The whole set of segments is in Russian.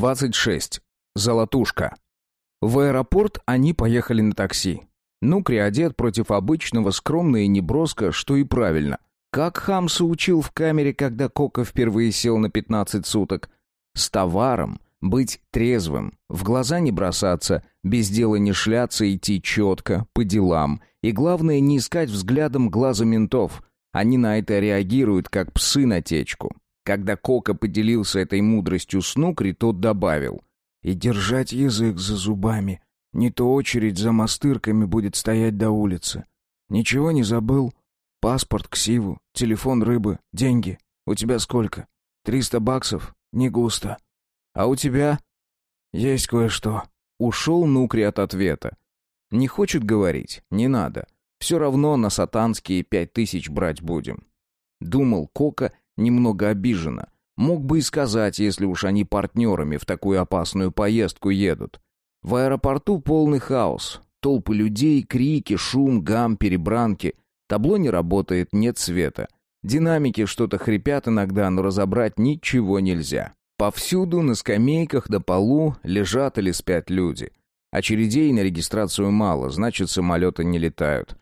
26. Золотушка. В аэропорт они поехали на такси. Нукри одет против обычного, скромно и неброско, что и правильно. Как Хамса учил в камере, когда Кока впервые сел на 15 суток. С товаром быть трезвым, в глаза не бросаться, без дела не шляться, идти четко, по делам. И главное, не искать взглядом глаза ментов. Они на это реагируют, как псы на течку. Когда Кока поделился этой мудростью с Нукри, тот добавил. «И держать язык за зубами. Не то очередь за мастырками будет стоять до улицы. Ничего не забыл? Паспорт, ксиву, телефон рыбы, деньги. У тебя сколько? Триста баксов? Не густо. А у тебя? Есть кое-что». Ушел Нукри от ответа. Не хочет говорить, не надо. Все равно на сатанские пять тысяч брать будем. Думал Кока немного обиженно. Мог бы и сказать, если уж они партнерами в такую опасную поездку едут. В аэропорту полный хаос. Толпы людей, крики, шум, гам, перебранки. Табло не работает, нет света. Динамики что-то хрипят иногда, но разобрать ничего нельзя. Повсюду, на скамейках до полу, лежат или спят люди. Очередей на регистрацию мало, значит, самолеты не летают.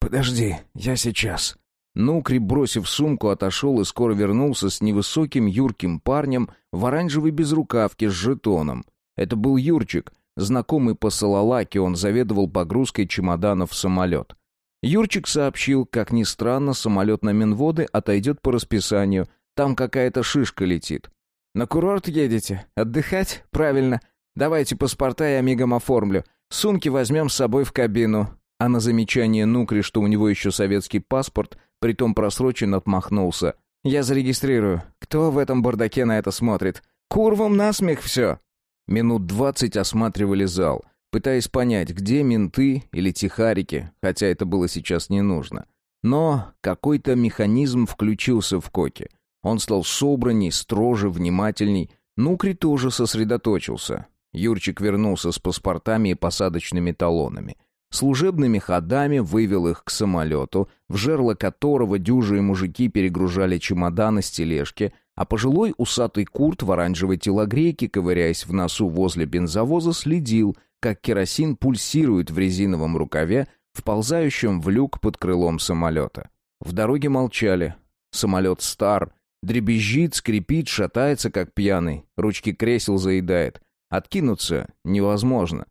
«Подожди, я сейчас», Нукри, бросив сумку, отошел и скоро вернулся с невысоким юрким парнем в оранжевой безрукавке с жетоном. Это был Юрчик, знакомый по Салалаке, он заведовал погрузкой чемоданов в самолет. Юрчик сообщил, как ни странно, самолет на Минводы отойдет по расписанию, там какая-то шишка летит. «На курорт едете? Отдыхать? Правильно. Давайте паспорта я мигом оформлю. Сумки возьмем с собой в кабину». А на замечание Нукри, что у него еще советский паспорт – Притом просрочен отмахнулся. «Я зарегистрирую. Кто в этом бардаке на это смотрит? Курвам насмех все!» Минут двадцать осматривали зал, пытаясь понять, где менты или тихарики, хотя это было сейчас не нужно. Но какой-то механизм включился в Коке. Он стал собранней, строже, внимательней. Нукри тоже сосредоточился. Юрчик вернулся с паспортами и посадочными талонами служебными ходами вывел их к самолету, в жерло которого дюжие мужики перегружали чемоданы с тележки, а пожилой усатый курт в оранжевой телогрейке, ковыряясь в носу возле бензовоза, следил, как керосин пульсирует в резиновом рукаве, вползающем в люк под крылом самолета. В дороге молчали. Самолет стар, дребезжит, скрипит, шатается, как пьяный, ручки кресел заедает. Откинуться невозможно.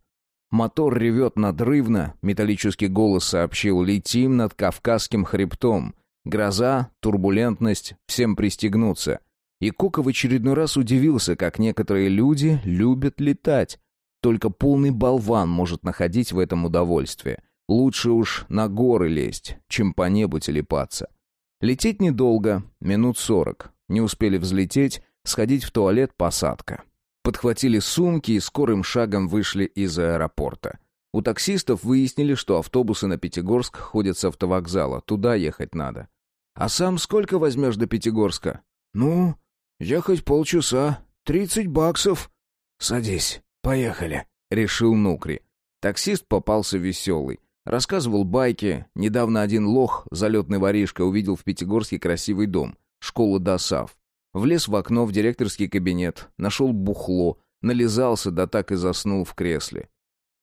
Мотор ревет надрывно, металлический голос сообщил «Летим над Кавказским хребтом». Гроза, турбулентность, всем пристегнуться. И Кока в очередной раз удивился, как некоторые люди любят летать. Только полный болван может находить в этом удовольствие. Лучше уж на горы лезть, чем по небу телепаться. Лететь недолго, минут сорок. Не успели взлететь, сходить в туалет, посадка. Подхватили сумки и скорым шагом вышли из аэропорта. У таксистов выяснили, что автобусы на Пятигорск ходят с автовокзала, туда ехать надо. «А сам сколько возьмешь до Пятигорска?» «Ну, ехать полчаса, тридцать баксов». «Садись, поехали», — решил Нукри. Таксист попался веселый. Рассказывал байки. Недавно один лох, залетный воришка, увидел в Пятигорске красивый дом. Школа ДОСАВ. Влез в окно в директорский кабинет, нашел бухло, нализался, да так и заснул в кресле.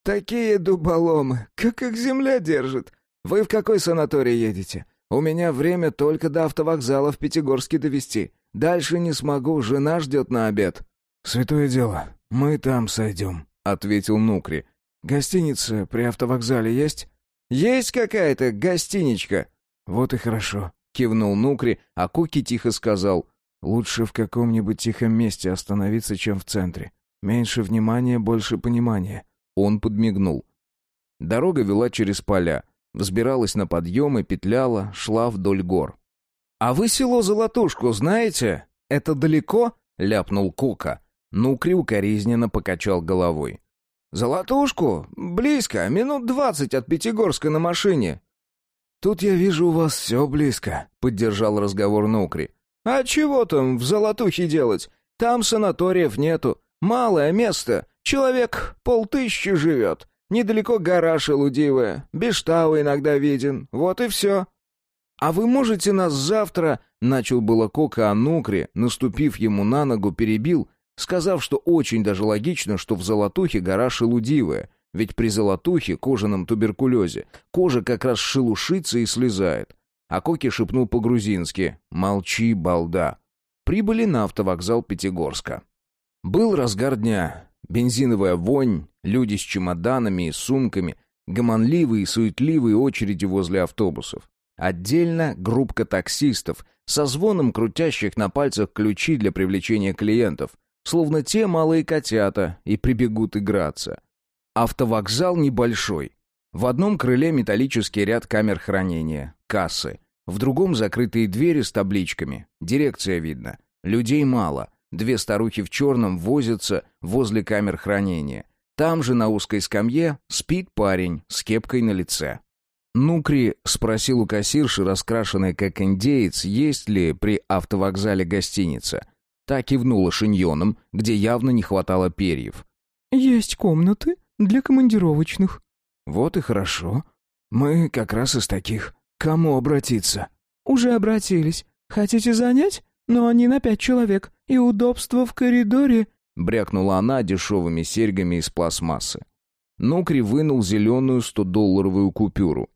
«Такие дуболомы, как их земля держит. Вы в какой санаторий едете? У меня время только до автовокзала в Пятигорске довести. Дальше не смогу, жена ждет на обед». «Святое дело, мы там сойдем», — ответил Нукри. «Гостиница при автовокзале есть?» «Есть какая-то гостиничка». «Вот и хорошо», — кивнул Нукри, а Куки тихо сказал — Лучше в каком-нибудь тихом месте остановиться, чем в центре. Меньше внимания, больше понимания. Он подмигнул. Дорога вела через поля, взбиралась на подъем и петляла, шла вдоль гор. «А вы село Золотушку знаете? Это далеко?» — ляпнул Кука. Нукри укоризненно покачал головой. «Золотушку? Близко, минут двадцать от Пятигорска на машине». «Тут я вижу у вас все близко», — поддержал разговор Нукри. А чего там в Золотухе делать? Там санаториев нету. Малое место. Человек полтыщи живет. Недалеко гора шелудивая. Бештау иногда виден. Вот и все. А вы можете нас завтра... Начал было Кока о Нукре, наступив ему на ногу, перебил. сказав, что очень даже логично, что в золотухе гора шелудивая, ведь при золотухе, кожаном туберкулезе, кожа как раз шелушится и слезает. А Коки шепнул по-грузински «Молчи, балда». Прибыли на автовокзал Пятигорска. Был разгар дня. Бензиновая вонь, люди с чемоданами и сумками, гомонливые и суетливые очереди возле автобусов. Отдельно группка таксистов со звоном крутящих на пальцах ключи для привлечения клиентов, словно те малые котята, и прибегут играться. Автовокзал небольшой. В одном крыле металлический ряд камер хранения, кассы. В другом закрытые двери с табличками. Дирекция видно. Людей мало. Две старухи в черном возятся возле камер хранения. Там же на узкой скамье спит парень с кепкой на лице. Нукри спросил у кассирши, раскрашенной как индеец, есть ли при автовокзале гостиница. Та кивнула шиньоном, где явно не хватало перьев. «Есть комнаты для командировочных». «Вот и хорошо. Мы как раз из таких. Кому обратиться?» «Уже обратились. Хотите занять? Но они на пять человек. И удобство в коридоре...» Брякнула она дешевыми серьгами из пластмассы. Нукри вынул зеленую стодолларовую купюру.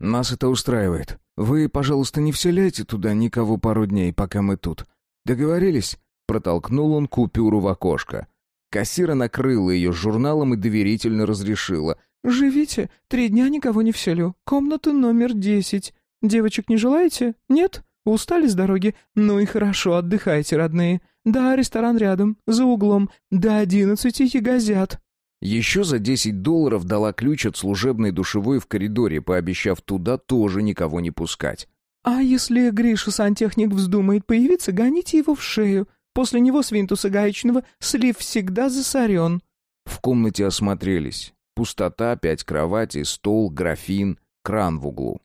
«Нас это устраивает. Вы, пожалуйста, не вселяйте туда никого пару дней, пока мы тут. Договорились?» Протолкнул он купюру в окошко. Кассира накрыла ее журналом и доверительно разрешила. «Живите, три дня никого не вселю. Комната номер десять. Девочек не желаете? Нет? Устали с дороги? Ну и хорошо, отдыхайте, родные. Да, ресторан рядом, за углом. До одиннадцати ягозят». Еще за десять долларов дала ключ от служебной душевой в коридоре, пообещав туда тоже никого не пускать. «А если Гриша сантехник вздумает появиться, гоните его в шею. После него свинтуса гаечного слив всегда засорен». В комнате осмотрелись. Пустота, пять кроватей, стол, графин, кран в углу.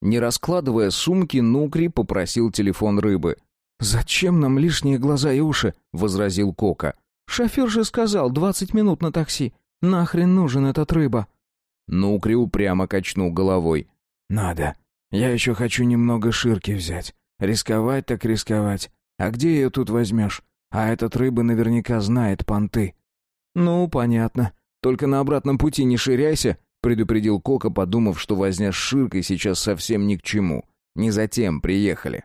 Не раскладывая сумки, Нукри попросил телефон рыбы. «Зачем нам лишние глаза и уши?» — возразил Кока. «Шофер же сказал, двадцать минут на такси. Нахрен нужен этот рыба?» Нукри упрямо качнул головой. «Надо. Я еще хочу немного ширки взять. Рисковать так рисковать. А где ее тут возьмешь? А этот рыба наверняка знает понты». «Ну, понятно. Только на обратном пути не ширяйся», — предупредил Кока, подумав, что возня с ширкой сейчас совсем ни к чему. Не затем приехали.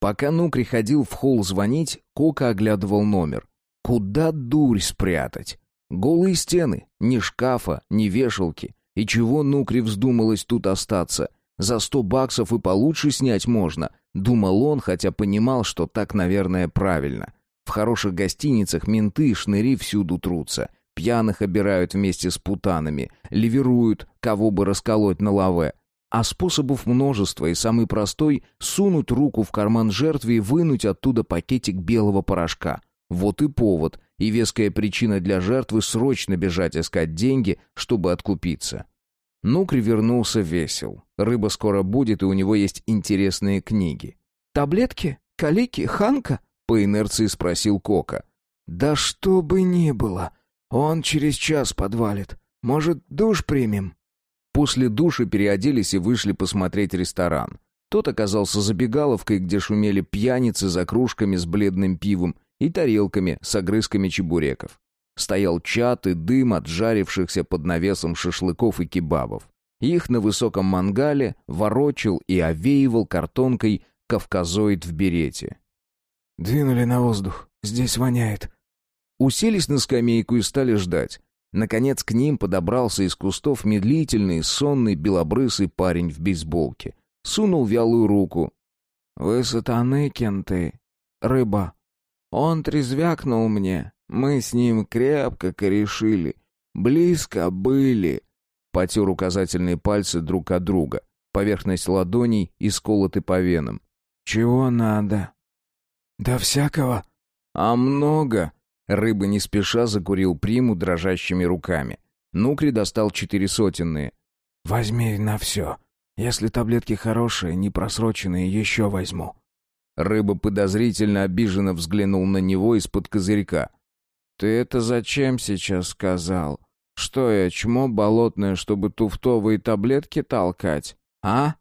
Пока Нукри ходил в холл звонить, Кока оглядывал номер. Куда дурь спрятать? Голые стены, ни шкафа, ни вешалки. И чего Нукри вздумалось тут остаться? За сто баксов и получше снять можно, думал он, хотя понимал, что так, наверное, правильно. В хороших гостиницах менты и шныри всюду трутся. Пьяных обирают вместе с путанами, ливеруют, кого бы расколоть на лаве. А способов множество, и самый простой — сунуть руку в карман жертве и вынуть оттуда пакетик белого порошка. Вот и повод, и веская причина для жертвы срочно бежать искать деньги, чтобы откупиться. Нукри вернулся весел. Рыба скоро будет, и у него есть интересные книги. «Таблетки? Калики? Ханка?» — по инерции спросил Кока. «Да что бы ни было. Он через час подвалит. Может, душ примем?» После душа переоделись и вышли посмотреть ресторан. Тот оказался забегаловкой, где шумели пьяницы за кружками с бледным пивом и тарелками с огрызками чебуреков. Стоял чат и дым от жарившихся под навесом шашлыков и кебабов. Их на высоком мангале ворочил и овеивал картонкой кавказоид в берете. «Двинули на воздух. Здесь воняет». Уселись на скамейку и стали ждать. Наконец к ним подобрался из кустов медлительный, сонный, белобрысый парень в бейсболке. Сунул вялую руку. «Вы сатаны, кенты. Рыба. Он трезвякнул мне. Мы с ним крепко корешили. Близко были. Потер указательные пальцы друг от друга. Поверхность ладоней исколоты по венам. «Чего надо?» «Да всякого». «А много?» Рыба не спеша закурил приму дрожащими руками. Нукри достал четыре сотенные. «Возьми на все. Если таблетки хорошие, не просроченные, еще возьму». Рыба подозрительно обиженно взглянул на него из-под козырька. «Ты это зачем сейчас сказал? Что я, чмо болотное, чтобы туфтовые таблетки толкать, а?»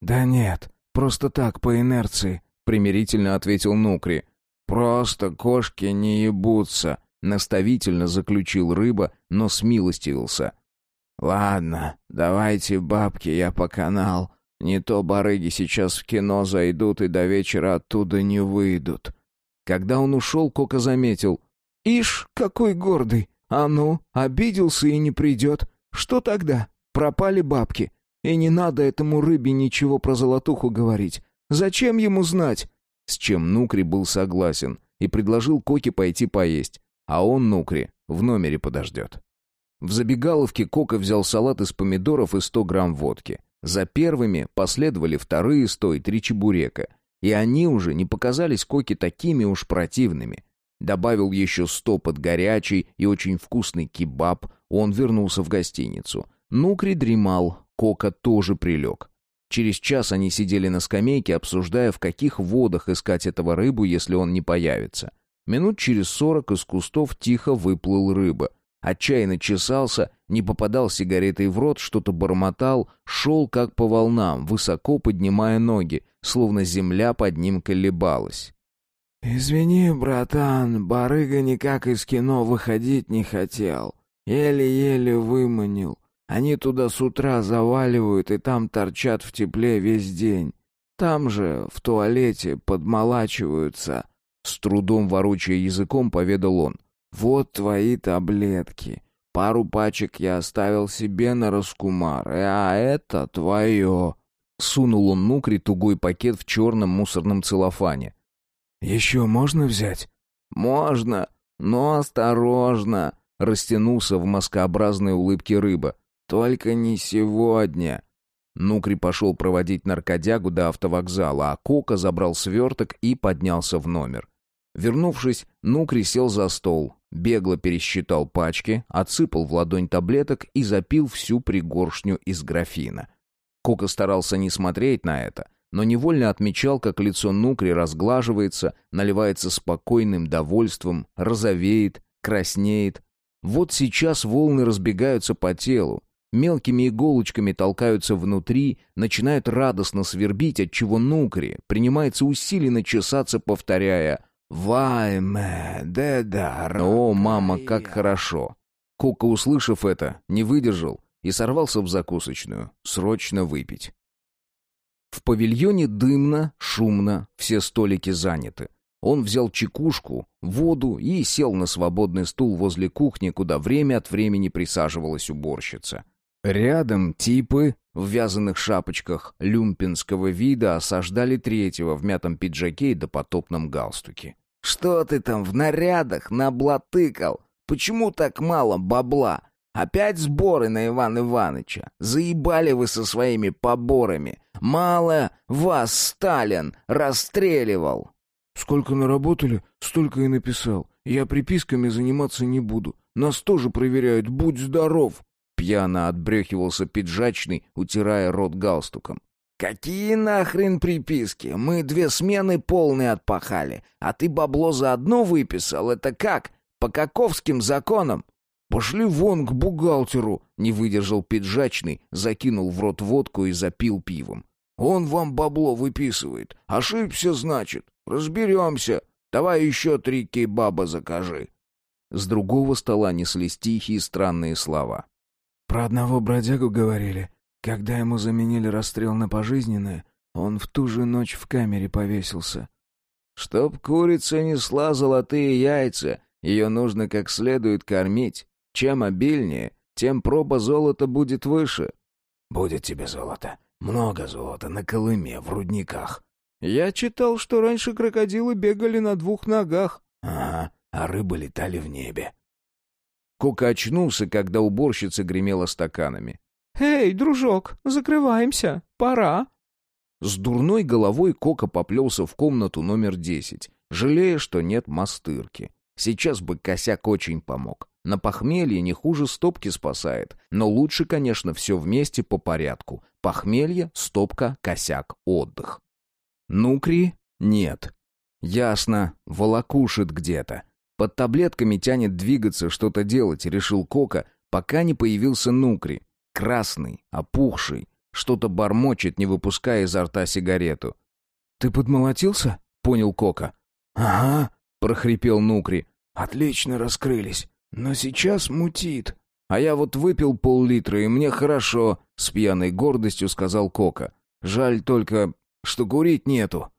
«Да нет, просто так, по инерции», — примирительно ответил Нукри. Просто кошки не ебутся», — наставительно заключил рыба, но смилостивился. «Ладно, давайте бабки, я по канал. Не то барыги сейчас в кино зайдут и до вечера оттуда не выйдут». Когда он ушел, Кока заметил. «Ишь, какой гордый! А ну, обиделся и не придет. Что тогда? Пропали бабки. И не надо этому рыбе ничего про золотуху говорить. Зачем ему знать?» С чем Нукри был согласен и предложил Коке пойти поесть, а он, Нукри, в номере подождет. В забегаловке Кока взял салат из помидоров и 100 грамм водки. За первыми последовали вторые сто и три чебурека. И они уже не показались Коке такими уж противными. Добавил еще сто под горячий и очень вкусный кебаб, он вернулся в гостиницу. Нукри дремал, Кока тоже прилег. Через час они сидели на скамейке, обсуждая, в каких водах искать этого рыбу, если он не появится. Минут через сорок из кустов тихо выплыл рыба — Отчаянно чесался, не попадал сигаретой в рот, что-то бормотал, шел как по волнам, высоко поднимая ноги, словно земля под ним колебалась. «Извини, братан, барыга никак из кино выходить не хотел. Еле-еле выманил. Они туда с утра заваливают и там торчат в тепле весь день. Там же, в туалете, подмолачиваются». С трудом ворочая языком, поведал он. «Вот твои таблетки. Пару пачек я оставил себе на раскумар, а это твое». Сунул он Нукри тугой пакет в черном мусорном целлофане. «Еще можно взять?» «Можно, но осторожно», — растянулся в маскообразной улыбке рыба. «Только не сегодня». Нукри пошел проводить наркодягу до автовокзала, а Кока забрал сверток и поднялся в номер. Вернувшись, Нукри сел за стол, бегло пересчитал пачки, отсыпал в ладонь таблеток и запил всю пригоршню из графина. Кока старался не смотреть на это, но невольно отмечал, как лицо Нукри разглаживается, наливается спокойным довольством, розовеет, краснеет. Вот сейчас волны разбегаются по телу, мелкими иголочками толкаются внутри, начинают радостно свербить, отчего Нукри принимается усиленно чесаться, повторяя «Вайме, дедар». О, мама, как хорошо. Кока, услышав это, не выдержал и сорвался в закусочную. Срочно выпить. В павильоне дымно, шумно, все столики заняты. Он взял чекушку, воду и сел на свободный стул возле кухни, куда время от времени присаживалась уборщица. Рядом типы в вязаных шапочках люмпинского вида осаждали третьего в мятом пиджаке и допотопном галстуке. Что ты там в нарядах наблатыкал? Почему так мало бабла? Опять сборы на Ивана Иваныча. Заебали вы со своими поборами. Мало вас Сталин расстреливал. Сколько наработали, столько и написал. Я приписками заниматься не буду. Нас тоже проверяют, будь здоров. Пьяно отбрехивался пиджачный, утирая рот галстуком. «Какие нахрен приписки? Мы две смены полные отпахали, а ты бабло за одно выписал? Это как? По каковским законам?» «Пошли вон к бухгалтеру!» — не выдержал пиджачный, закинул в рот водку и запил пивом. «Он вам бабло выписывает. Ошибся, значит. Разберемся. Давай еще три кейбаба закажи». С другого стола неслись тихие странные слова. «Про одного бродягу говорили. Когда ему заменили расстрел на пожизненное, он в ту же ночь в камере повесился. «Чтоб курица несла золотые яйца, ее нужно как следует кормить. Чем обильнее, тем проба золота будет выше». «Будет тебе золото. Много золота на Колыме, в рудниках». «Я читал, что раньше крокодилы бегали на двух ногах». «Ага, а рыбы летали в небе». Кока очнулся, когда уборщица гремела стаканами. «Эй, дружок, закрываемся, пора». С дурной головой Кока поплелся в комнату номер десять, жалея, что нет мастырки. Сейчас бы косяк очень помог. На похмелье не хуже стопки спасает, но лучше, конечно, все вместе по порядку. Похмелье, стопка, косяк, отдых. Нукри нет. Ясно, волокушит где-то. Под таблетками тянет двигаться, что-то делать, решил Кока, пока не появился Нукри. Красный, опухший, что-то бормочет, не выпуская изо рта сигарету. «Ты подмолотился?» — понял Кока. «Ага, прохрипел Нукри. «Отлично раскрылись, но сейчас мутит». «А я вот выпил пол-литра, и мне хорошо», — с пьяной гордостью сказал Кока. «Жаль только, что курить нету».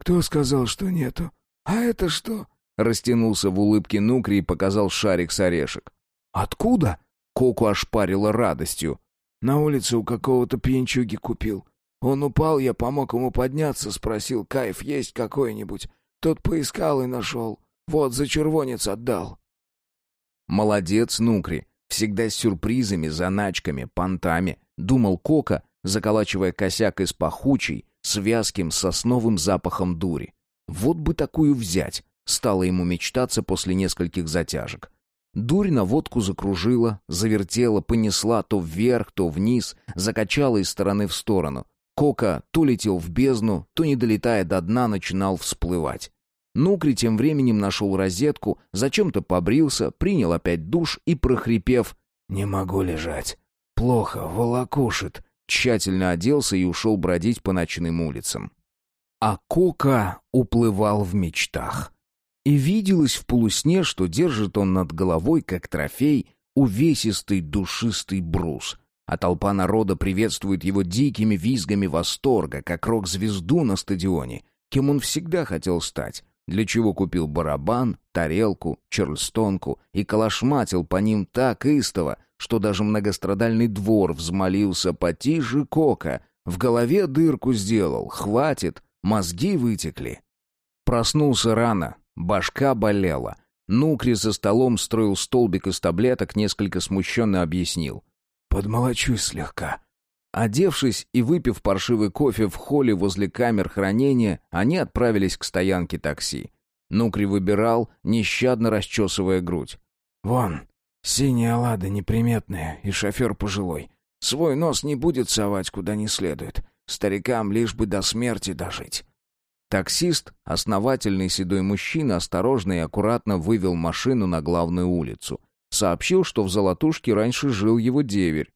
«Кто сказал, что нету? А это что?» Растянулся в улыбке Нукри и показал шарик с орешек. «Откуда?» — Коку ошпарила радостью. «На улице у какого-то пьянчуги купил. Он упал, я помог ему подняться, спросил, кайф есть какой-нибудь. Тот поискал и нашел. Вот, за червонец отдал». «Молодец, Нукри. Всегда с сюрпризами, заначками, понтами», — думал Кока, заколачивая косяк из пахучей, с вязким сосновым запахом дури. «Вот бы такую взять», — стало ему мечтаться после нескольких затяжек. Дурь на водку закружила, завертела, понесла то вверх, то вниз, закачала из стороны в сторону. Кока то летел в бездну, то, не долетая до дна, начинал всплывать. Нукри тем временем нашел розетку, зачем-то побрился, принял опять душ и, прохрипев «Не могу лежать. Плохо, волокушит», тщательно оделся и ушел бродить по ночным улицам. А Кока уплывал в мечтах. И виделось в полусне, что держит он над головой, как трофей, увесистый душистый брус, а толпа народа приветствует его дикими визгами восторга, как рок-звезду на стадионе, кем он всегда хотел стать, для чего купил барабан, тарелку, чарльстонку и калашматил по ним так истово, что даже многострадальный двор взмолился потише кока, в голове дырку сделал, хватит, мозги вытекли. Проснулся рано, башка болела. Нукри за столом строил столбик из таблеток, несколько смущенно объяснил. «Подмолочусь слегка». Одевшись и выпив паршивый кофе в холле возле камер хранения, они отправились к стоянке такси. Нукри выбирал, нещадно расчесывая грудь. «Вон, синяя лада неприметная и шофер пожилой. Свой нос не будет совать куда не следует. Старикам лишь бы до смерти дожить». Таксист, основательный седой мужчина, осторожно и аккуратно вывел машину на главную улицу. Сообщил, что в Золотушке раньше жил его деверь.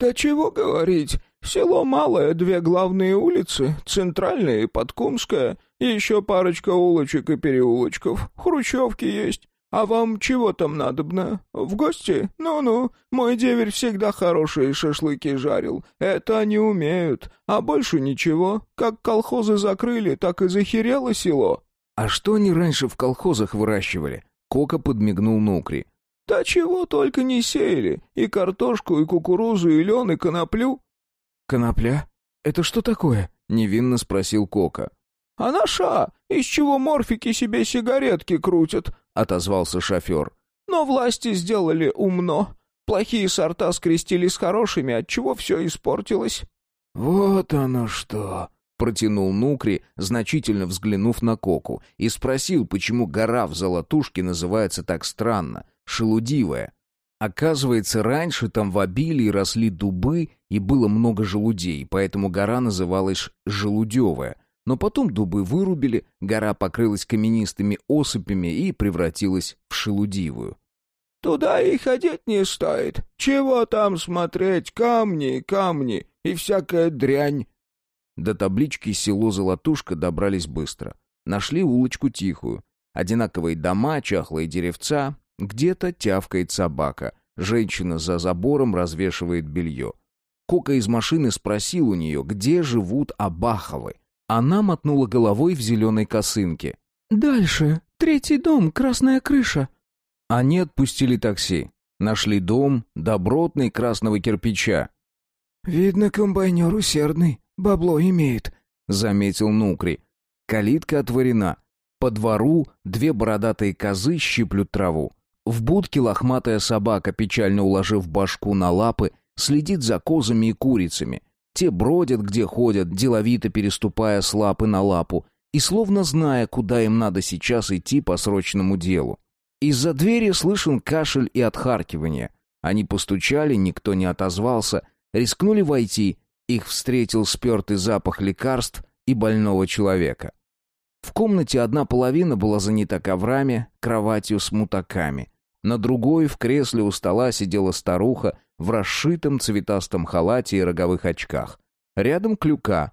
«Да чего говорить, село малое, две главные улицы, центральная и подкумская, еще парочка улочек и переулочков, хрущевки есть. А вам чего там надобно? В гости? Ну-ну, мой деверь всегда хорошие шашлыки жарил. Это они умеют. А больше ничего. Как колхозы закрыли, так и захерело село». «А что они раньше в колхозах выращивали?» Кока подмигнул Нукри. Да чего только не сеяли. И картошку, и кукурузу, и лен, и коноплю. Конопля? Это что такое? Невинно спросил Кока. А наша, из чего морфики себе сигаретки крутят, отозвался шофер. Но власти сделали умно. Плохие сорта скрестили с хорошими, отчего все испортилось. Вот оно что, протянул Нукри, значительно взглянув на Коку, и спросил, почему гора в Золотушке называется так странно, шелудивая. Оказывается, раньше там в обилии росли дубы и было много желудей, поэтому гора называлась Желудевая. Но потом дубы вырубили, гора покрылась каменистыми осыпями и превратилась в шелудивую. «Туда и ходить не стоит. Чего там смотреть? Камни, камни и всякая дрянь». До таблички село Золотушка добрались быстро. Нашли улочку тихую. Одинаковые дома, чахлые деревца, где-то тявкает собака. Женщина за забором развешивает белье. Кока из машины спросил у нее, где живут Абаховы. Она мотнула головой в зеленой косынке. «Дальше. Третий дом, красная крыша». Они отпустили такси. Нашли дом, добротный, красного кирпича. «Видно, комбайнер усердный, бабло имеет», — заметил Нукри. Калитка отворена. По двору две бородатые козы щиплют траву. В будке лохматая собака, печально уложив башку на лапы, следит за козами и курицами. Те бродят, где ходят, деловито переступая с лапы на лапу, и словно зная, куда им надо сейчас идти по срочному делу. Из-за двери слышен кашель и отхаркивание. Они постучали, никто не отозвался, рискнули войти. Их встретил спертый запах лекарств и больного человека. В комнате одна половина была занята коврами, кроватью с мутаками. На другой в кресле у стола сидела старуха в расшитом цветастом халате и роговых очках. Рядом клюка.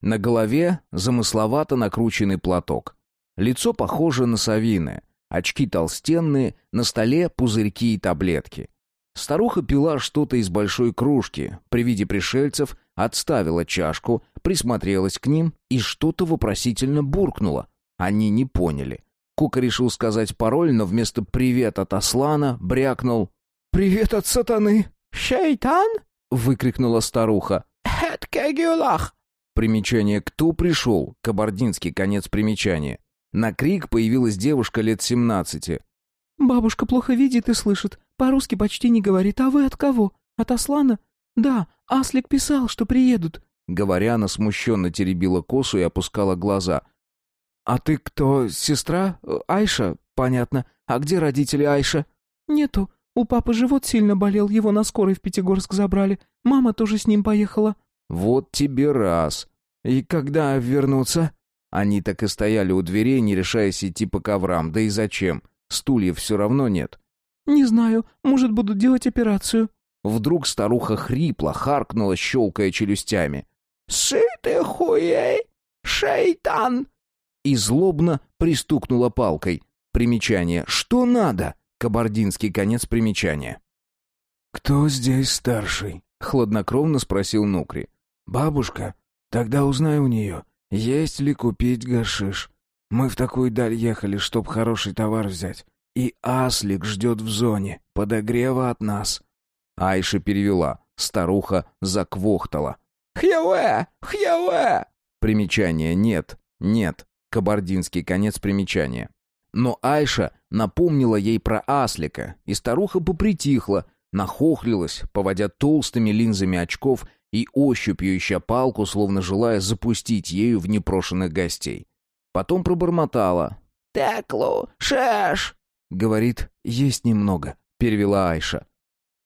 На голове замысловато накрученный платок. Лицо похоже на совиное, очки толстенные, на столе пузырьки и таблетки. Старуха пила что-то из большой кружки, при виде пришельцев отставила чашку, присмотрелась к ним и что-то вопросительно буркнула. Они не поняли. Кука решил сказать пароль, но вместо «привет» от Аслана брякнул «Привет от сатаны!» «Шейтан?» — выкрикнула старуха. «Хэт кегюлах!» Примечание «Кто пришел?» Кабардинский конец примечания. На крик появилась девушка лет семнадцати. «Бабушка плохо видит и слышит. По-русски почти не говорит. А вы от кого? От Аслана? Да, Аслик писал, что приедут». Говоря, она смущенно теребила косу и опускала глаза. «А ты кто? Сестра? Айша? Понятно. А где родители Айша?» «Нету. У папы живот сильно болел, его на скорой в Пятигорск забрали. Мама тоже с ним поехала». «Вот тебе раз. И когда вернуться?» Они так и стояли у дверей, не решаясь идти по коврам. Да и зачем? Стульев все равно нет. «Не знаю. Может, будут делать операцию». Вдруг старуха хрипло харкнула, щелкая челюстями. «Сытый хуей! Шейтан!» И злобно пристукнула палкой. Примечание. «Что надо?» Кабардинский конец примечания. «Кто здесь старший?» — хладнокровно спросил Нукри. «Бабушка? Тогда узнай у нее, есть ли купить гашиш. Мы в такую даль ехали, чтоб хороший товар взять. И Аслик ждет в зоне, подогрева от нас». Айша перевела. Старуха заквохтала. «Хьяуэ! Хьяуэ!» Примечание «нет», «нет». Кабардинский конец примечания. Но Айша напомнила ей про Аслика, и старуха попритихла, нахохлилась, поводя толстыми линзами очков и ощупью ища палку, словно желая запустить ею в непрошенных гостей. Потом пробормотала. «Теклу, шеш!» Говорит, есть немного, перевела Айша.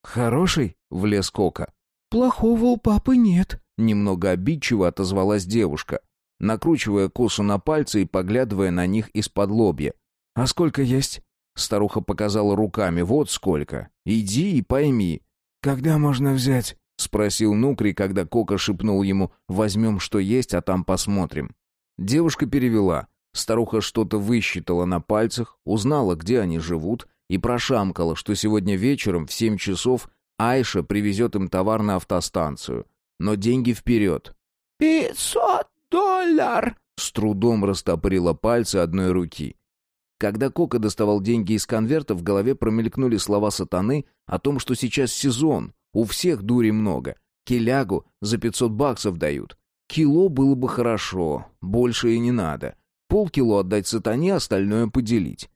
«Хороший?» — влез Кока. «Плохого у папы нет», — немного обидчиво отозвалась девушка, накручивая косу на пальцы и поглядывая на них из-под лобья. «А сколько есть?» Старуха показала руками. «Вот сколько. Иди и пойми». «Когда можно взять?» — спросил Нукри, когда Кока шепнул ему «возьмем, что есть, а там посмотрим». Девушка перевела. Старуха что-то высчитала на пальцах, узнала, где они живут, и прошамкала, что сегодня вечером в семь часов Айша привезет им товар на автостанцию. Но деньги вперед. «Пятьсот доллар!» С трудом растопырила пальцы одной руки. Когда Кока доставал деньги из конверта, в голове промелькнули слова сатаны о том, что сейчас сезон, у всех дури много. Келягу за 500 баксов дают. Кило было бы хорошо, больше и не надо. Полкило отдать сатане, остальное поделить.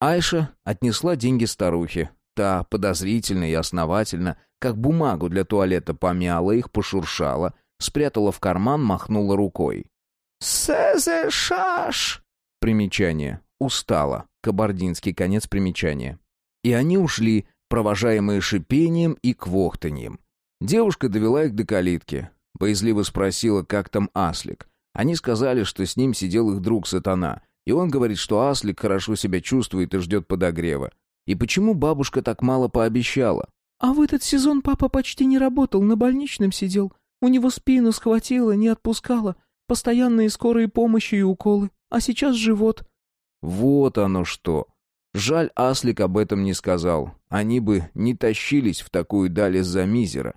Айша отнесла деньги старухе. Та подозрительно и основательно, как бумагу для туалета помяла их, пошуршала, спрятала в карман, махнула рукой. «Сезе шаш!» Примечание. Устала. Кабардинский конец примечания. И они ушли, провожаемые шипением и квохтаньем. Девушка довела их до калитки. Боязливо спросила, как там Аслик. Они сказали, что с ним сидел их друг Сатана, и он говорит, что Аслик хорошо себя чувствует и ждет подогрева. И почему бабушка так мало пообещала? «А в этот сезон папа почти не работал, на больничном сидел. У него спину схватило, не отпускало. Постоянные скорые помощи и уколы. А сейчас живот. Вот оно что. Жаль, Аслик об этом не сказал. Они бы не тащились в такую даль из-за мизера.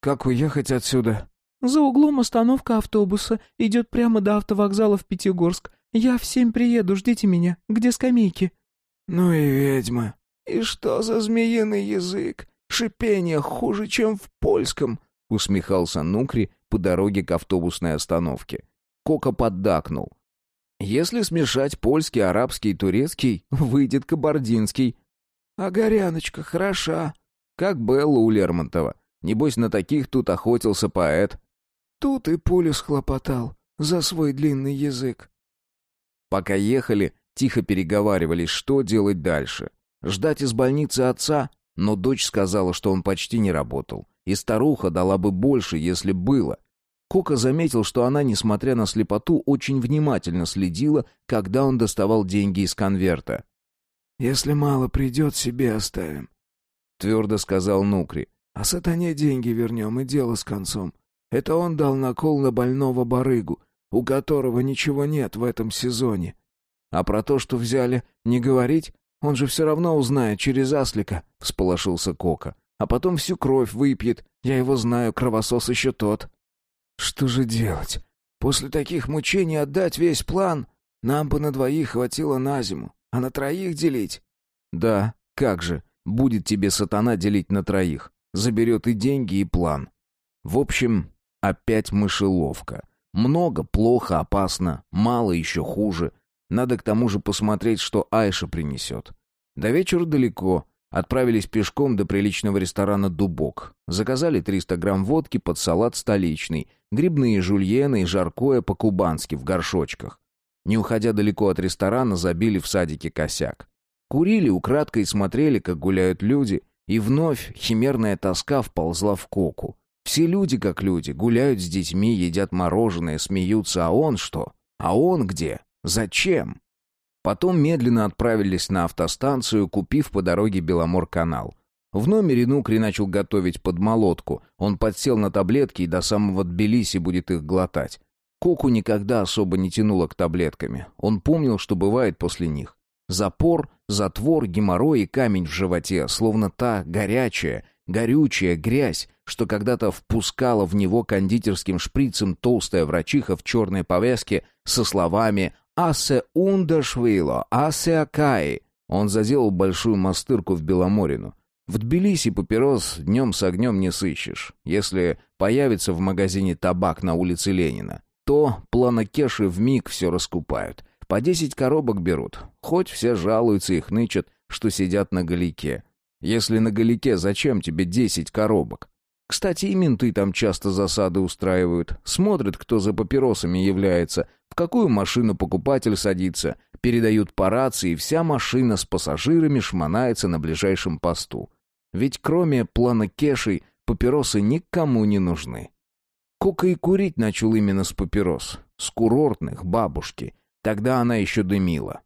Как уехать отсюда? За углом остановка автобуса. Идет прямо до автовокзала в Пятигорск. Я в семь приеду, ждите меня. Где скамейки? Ну и ведьма. И что за змеиный язык? Шипение хуже, чем в польском. Усмехался Нукри по дороге к автобусной остановке. Кока поддакнул. Если смешать польский, арабский и турецкий, выйдет кабардинский. А горяночка хороша. Как Белла у Лермонтова. Небось, на таких тут охотился поэт. Тут и пулю схлопотал за свой длинный язык. Пока ехали, тихо переговаривались, что делать дальше. Ждать из больницы отца, но дочь сказала, что он почти не работал. И старуха дала бы больше, если было. Кока заметил, что она, несмотря на слепоту, очень внимательно следила, когда он доставал деньги из конверта. «Если мало придет, себе оставим», — твердо сказал Нукри. «А сатане деньги вернем, и дело с концом. Это он дал накол на больного барыгу, у которого ничего нет в этом сезоне». А про то, что взяли, не говорить? Он же все равно узнает через Аслика», — всполошился Кока. «А потом всю кровь выпьет. Я его знаю, кровосос еще тот». «Что же делать? После таких мучений отдать весь план? Нам бы на двоих хватило на зиму, а на троих делить?» «Да, как же, будет тебе сатана делить на троих. Заберет и деньги, и план». В общем, опять мышеловка. Много, плохо, опасно, мало, еще хуже. Надо к тому же посмотреть, что Айша принесет. До вечера далеко. Отправились пешком до приличного ресторана «Дубок». Заказали 300 грамм водки под салат столичный, грибные жульены и жаркое по-кубански в горшочках. Не уходя далеко от ресторана, забили в садике косяк. Курили украдкой смотрели, как гуляют люди, и вновь химерная тоска вползла в коку. Все люди как люди, гуляют с детьми, едят мороженое, смеются, а он что? А он где? Зачем? Потом медленно отправились на автостанцию, купив по дороге Беломор-канал. В номере Нукри начал готовить подмолотку. Он подсел на таблетки и до самого Тбилиси будет их глотать. Коку никогда особо не тянуло к таблетками. Он помнил, что бывает после них. Запор, затвор, геморрой и камень в животе, словно та горячая, горючая грязь, что когда-то впускала в него кондитерским шприцем толстая врачиха в черной повязке со словами «Асе ундашвило, асе акаи». Он заделал большую мастырку в Беломорину. В Тбилиси папирос днем с огнем не сыщешь. Если появится в магазине табак на улице Ленина, то планокеши вмиг все раскупают. По десять коробок берут. Хоть все жалуются и хнычат, что сидят на галике. Если на галике, зачем тебе десять коробок? Кстати, и менты там часто засады устраивают. Смотрят, кто за папиросами является, в какую машину покупатель садится, передают по рации, и вся машина с пассажирами шмонается на ближайшем посту. Ведь кроме плана кешей, папиросы никому не нужны. Кока и курить начал именно с папирос, с курортных бабушки. Тогда она еще дымила.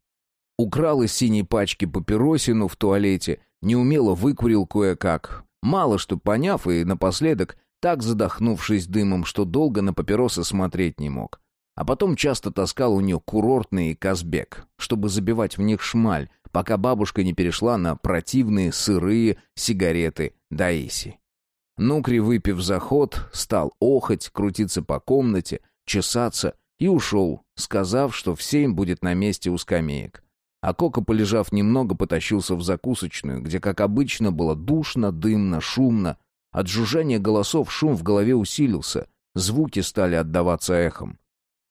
Украл из синей пачки папиросину в туалете, неумело выкурил кое-как, Мало что поняв и напоследок, так задохнувшись дымом, что долго на папиросы смотреть не мог. А потом часто таскал у нее курортный казбек, чтобы забивать в них шмаль, пока бабушка не перешла на противные сырые сигареты Даиси. Нукри, выпив заход, стал охать, крутиться по комнате, чесаться и ушел, сказав, что в семь будет на месте у скамеек. А Кока, полежав немного, потащился в закусочную, где, как обычно, было душно, дымно, шумно. От жужжания голосов шум в голове усилился, звуки стали отдаваться эхом.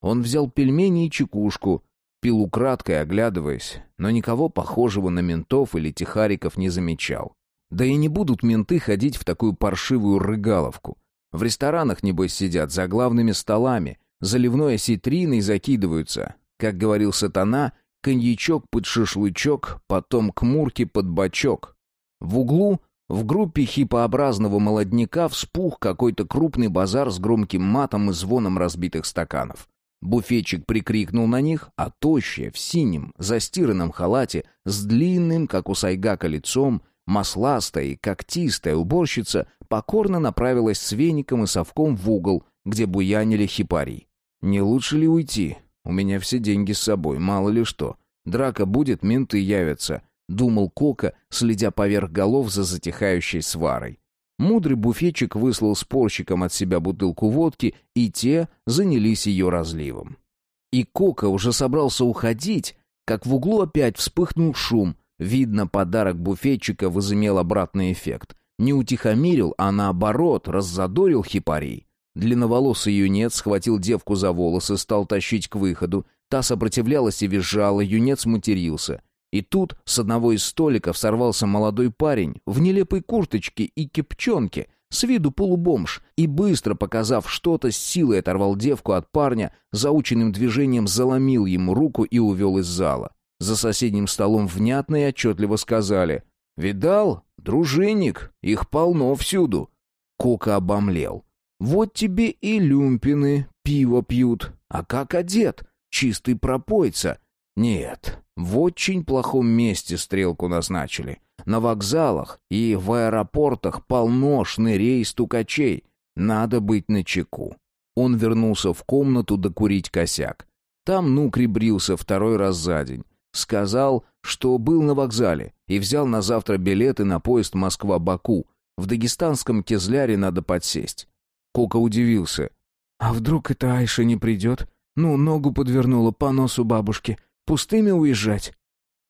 Он взял пельмени и чекушку, пил украдкой, оглядываясь, но никого похожего на ментов или тихариков не замечал. Да и не будут менты ходить в такую паршивую рыгаловку. В ресторанах, небось, сидят за главными столами, заливной осетриной закидываются. Как говорил сатана, коньячок под шашлычок, потом к мурке под бочок. В углу, в группе хипообразного молодняка, вспух какой-то крупный базар с громким матом и звоном разбитых стаканов. Буфетчик прикрикнул на них, а тощая, в синем, застиранном халате, с длинным, как у сайгака, лицом, масластая и когтистая уборщица покорно направилась с веником и совком в угол, где буянили хипарий. Не лучше ли уйти? У меня все деньги с собой, мало ли что. Драка будет, менты явятся», — думал Кока, следя поверх голов за затихающей сварой. Мудрый буфетчик выслал спорщикам от себя бутылку водки, и те занялись ее разливом. И Кока уже собрался уходить, как в углу опять вспыхнул шум. Видно, подарок буфетчика возымел обратный эффект. Не утихомирил, а наоборот, раззадорил хипарей. Длинноволосый юнец схватил девку за волосы, стал тащить к выходу. Та сопротивлялась и визжала, юнец матерился. И тут с одного из столиков сорвался молодой парень в нелепой курточке и кепчонке, с виду полубомж, и быстро показав что-то, с силой оторвал девку от парня, заученным движением заломил ему руку и увел из зала. За соседним столом внятно и отчетливо сказали «Видал? Дружинник, их полно всюду». Кока обомлел. Вот тебе и люмпины пиво пьют. А как одет? Чистый пропойца. Нет, в очень плохом месте стрелку назначили. На вокзалах и в аэропортах полно шнырей и стукачей. Надо быть начеку. Он вернулся в комнату докурить косяк. Там Нукри брился второй раз за день. Сказал, что был на вокзале и взял на завтра билеты на поезд Москва-Баку. В дагестанском Кезляре надо подсесть. Кока удивился. «А вдруг это Айша не придет? Ну, ногу подвернула по носу бабушки. Пустыми уезжать?»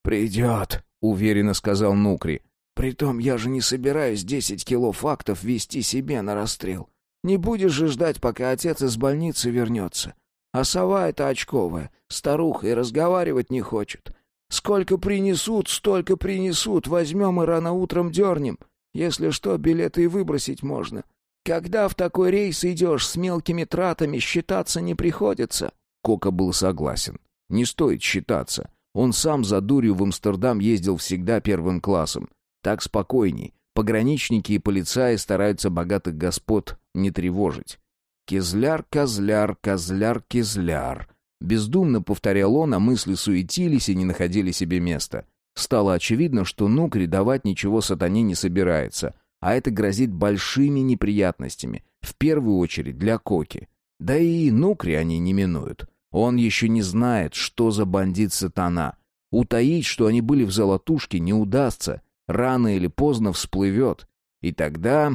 «Придет», — уверенно сказал Нукри. «Притом я же не собираюсь десять кило фактов вести себе на расстрел. Не будешь же ждать, пока отец из больницы вернется. А сова эта очковая, старуха, и разговаривать не хочет. Сколько принесут, столько принесут, возьмем и рано утром дернем. Если что, билеты и выбросить можно. Когда в такой рейс идешь с мелкими тратами, считаться не приходится». Кока был согласен. Не стоит считаться. Он сам за дурью в Амстердам ездил всегда первым классом. Так спокойней. Пограничники и полицаи стараются богатых господ не тревожить. «Кизляр, козляр, козляр, кизляр». Бездумно повторял он, а мысли суетились и не находили себе места. Стало очевидно, что Нукри давать ничего сатане не собирается, а это грозит большими неприятностями, в первую очередь для Коки. Да и Нукри они не минуют. Он еще не знает, что за бандит сатана. Утаить, что они были в золотушке, не удастся. Рано или поздно всплывет. И тогда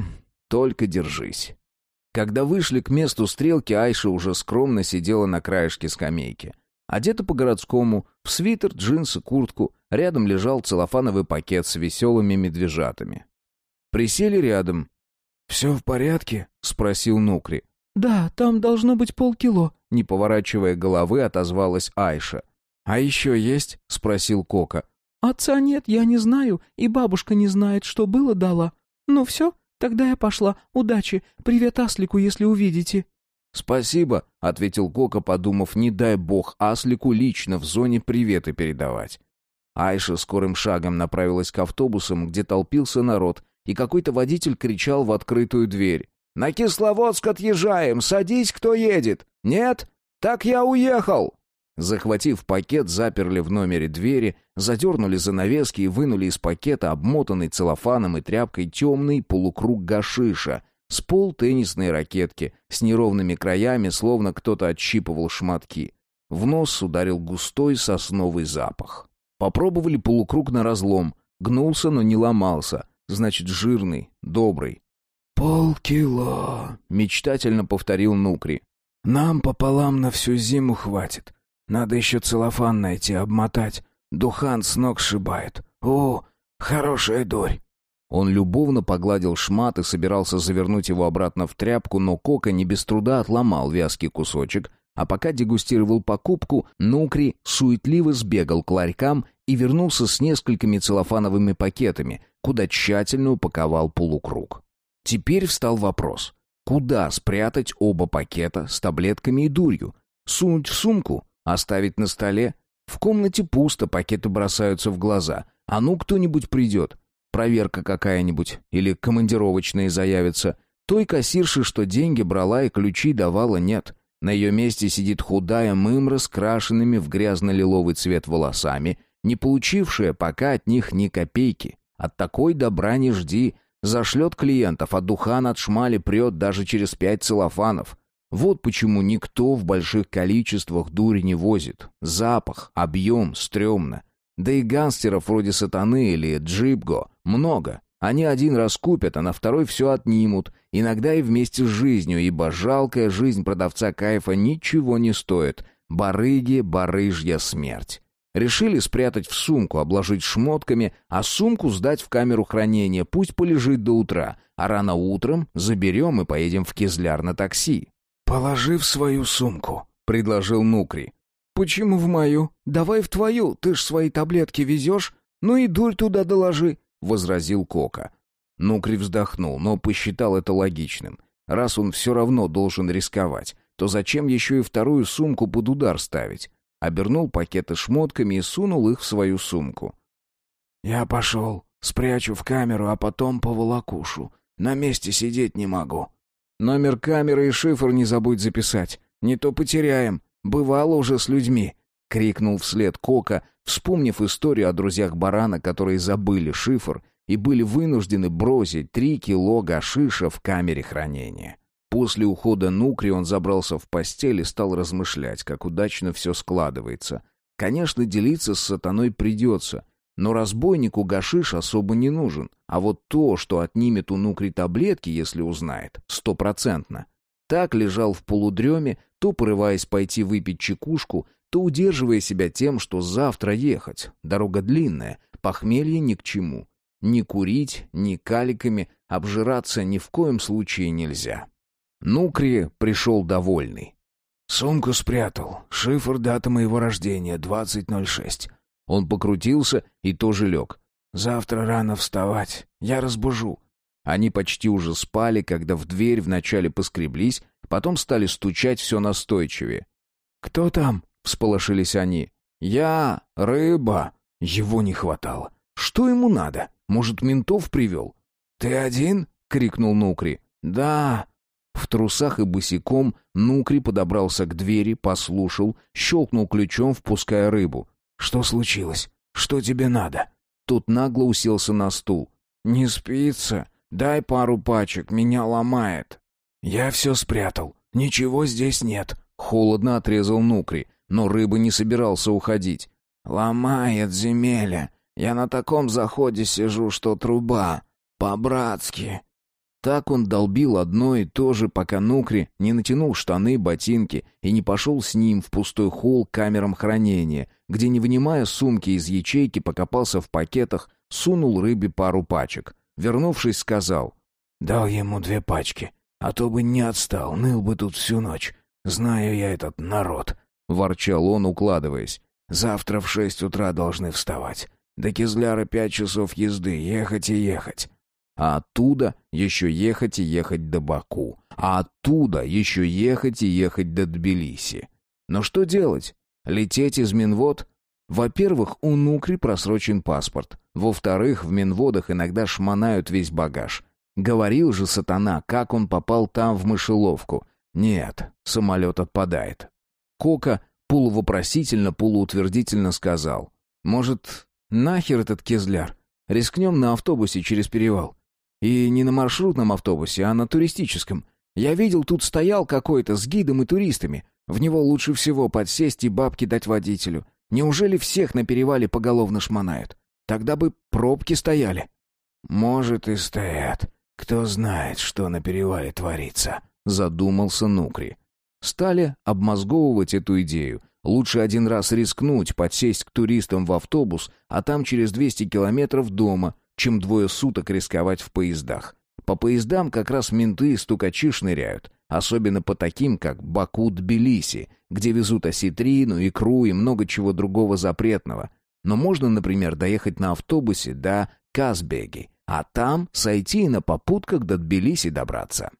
только держись. Когда вышли к месту стрелки, Айша уже скромно сидела на краешке скамейки. Одета по-городскому, в свитер, джинсы, куртку. Рядом лежал целлофановый пакет с веселыми медвежатами. Присели рядом. «Все в порядке?» — спросил Нукри. «Да, там должно быть полкило», — не поворачивая головы, отозвалась Айша. «А еще есть?» — спросил Кока. «Отца нет, я не знаю, и бабушка не знает, что было дала. Ну все, «Тогда я пошла. Удачи. Привет Аслику, если увидите». «Спасибо», — ответил Кока, подумав, не дай бог Аслику лично в зоне приветы передавать. Айша скорым шагом направилась к автобусам, где толпился народ, и какой-то водитель кричал в открытую дверь. «На Кисловодск отъезжаем! Садись, кто едет! Нет? Так я уехал!» Захватив пакет, заперли в номере двери, задернули занавески и вынули из пакета обмотанный целлофаном и тряпкой темный полукруг гашиша с пол теннисной ракетки с неровными краями, словно кто-то отщипывал шматки. В нос ударил густой сосновый запах. Попробовали полукруг на разлом. Гнулся, но не ломался. Значит, жирный, добрый. «Полкило», — мечтательно повторил Нукри. «Нам пополам на всю зиму хватит. Надо еще целлофан найти, обмотать. Духан с ног сшибает. О, хорошая дурь. Он любовно погладил шмат и собирался завернуть его обратно в тряпку, но Кока не без труда отломал вязкий кусочек, а пока дегустировал покупку, Нукри суетливо сбегал к ларькам и вернулся с несколькими целлофановыми пакетами, куда тщательно упаковал полукруг. Теперь встал вопрос, куда спрятать оба пакета с таблетками и дурью? Сунуть в сумку? Оставить на столе? В комнате пусто, пакеты бросаются в глаза. А ну кто-нибудь придет. Проверка какая-нибудь. Или командировочные заявятся. Той кассирши, что деньги брала и ключи давала, нет. На ее месте сидит худая мымра с крашенными в грязно-лиловый цвет волосами, не получившая пока от них ни копейки. От такой добра не жди. Зашлет клиентов, а духан от шмали прет даже через пять целлофанов. Вот почему никто в больших количествах дури не возит. Запах, объем, стрёмно. Да и гангстеров вроде Сатаны или Джипго много. Они один раз купят, а на второй все отнимут, иногда и вместе с жизнью, ибо жалкая жизнь продавца кайфа ничего не стоит. Барыги, барыжья смерть. Решили спрятать в сумку, обложить шмотками, а сумку сдать в камеру хранения, пусть полежит до утра, а рано утром заберем и поедем в Кизляр на такси. «Положи в свою сумку», — предложил Нукри. «Почему в мою? Давай в твою, ты ж свои таблетки везешь. Ну и дурь туда доложи», — возразил Кока. Нукри вздохнул, но посчитал это логичным. Раз он все равно должен рисковать, то зачем еще и вторую сумку под удар ставить? Обернул пакеты шмотками и сунул их в свою сумку. «Я пошел, спрячу в камеру, а потом по волокушу. На месте сидеть не могу», Номер камеры и шифр не забудь записать. Не то потеряем. Бывало уже с людьми. Крикнул вслед Кока, вспомнив историю о друзьях барана, которые забыли шифр и были вынуждены бросить три кило гашиша в камере хранения. После ухода Нукри он забрался в постель и стал размышлять, как удачно все складывается. Конечно, делиться с сатаной придется, но разбойнику гашиш особо не нужен. А вот то, что отнимет у Нукри таблетки, если узнает, стопроцентно. Так лежал в полудреме, то порываясь пойти выпить чекушку, то удерживая себя тем, что завтра ехать. Дорога длинная, похмелье ни к чему. Ни курить, ни каликами обжираться ни в коем случае нельзя. Нукри пришел довольный. «Сумку спрятал. Шифр дата моего рождения, 20.06». Он покрутился и тоже лег. «Завтра рано вставать. Я разбужу». Они почти уже спали, когда в дверь вначале поскреблись, потом стали стучать все настойчивее. «Кто там?» — всполошились они. «Я, рыба». Его не хватало. Что ему надо? Может, ментов привел? «Ты один?» — крикнул Нукри. «Да». В трусах и босиком Нукри подобрался к двери, послушал, щелкнул ключом, впуская рыбу. «Что случилось? Что тебе надо?» Тот нагло уселся на стул. «Не спится. Дай пару пачек, меня ломает». «Я все спрятал. Ничего здесь нет». Холодно отрезал Нукри, но рыба не собирался уходить. «Ломает земеля. Я на таком заходе сижу, что труба. По-братски». Так он долбил одно и то же, пока Нукри не натянул штаны, ботинки и не пошел с ним в пустой холл камерам хранения, где, не вынимая сумки из ячейки, покопался в пакетах, сунул рыбе пару пачек. Вернувшись, сказал. «Дал ему две пачки, а то бы не отстал, ныл бы тут всю ночь. Знаю я этот народ», — ворчал он, укладываясь. «Завтра в шесть утра должны вставать. До Кизляра пять часов езды, ехать и ехать. А оттуда еще ехать и ехать до Баку. А оттуда еще ехать и ехать до Тбилиси. Но что делать? Лететь из Минвод? Во-первых, у Нукри просрочен паспорт. Во-вторых, в Минводах иногда шмонают весь багаж. Говорил же сатана, как он попал там в мышеловку. Нет, самолет отпадает. Кока полувопросительно, полуутвердительно сказал. «Может, нахер этот кизляр? Рискнем на автобусе через перевал. И не на маршрутном автобусе, а на туристическом. Я видел, тут стоял какой-то с гидом и туристами. В него лучше всего подсесть и бабки дать водителю. Неужели всех на перевале поголовно шмонают? Тогда бы пробки стояли. Может и стоят. Кто знает, что на перевале творится, задумался Нукри. Стали обмозговывать эту идею. Лучше один раз рискнуть, подсесть к туристам в автобус, а там через 200 километров дома, чем двое суток рисковать в поездах. По поездам как раз менты и стукачи шныряют, особенно по таким, как Баку-Тбилиси, где везут осетрину, икру и много чего другого запретного. Но можно, например, доехать на автобусе до Казбеги, а там сойти и на попутках до Тбилиси добраться.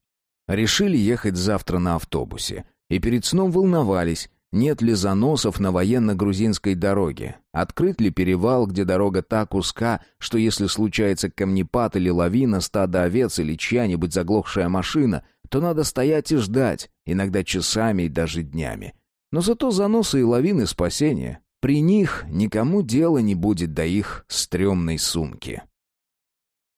Решили ехать завтра на автобусе. И перед сном волновались, нет ли заносов на военно-грузинской дороге? Открыт ли перевал, где дорога так узка, что если случается камнепад или лавина, стадо овец или чья-нибудь заглохшая машина, то надо стоять и ждать, иногда часами и даже днями. Но зато заносы и лавины спасения. При них никому дела не будет до их стрёмной сумки.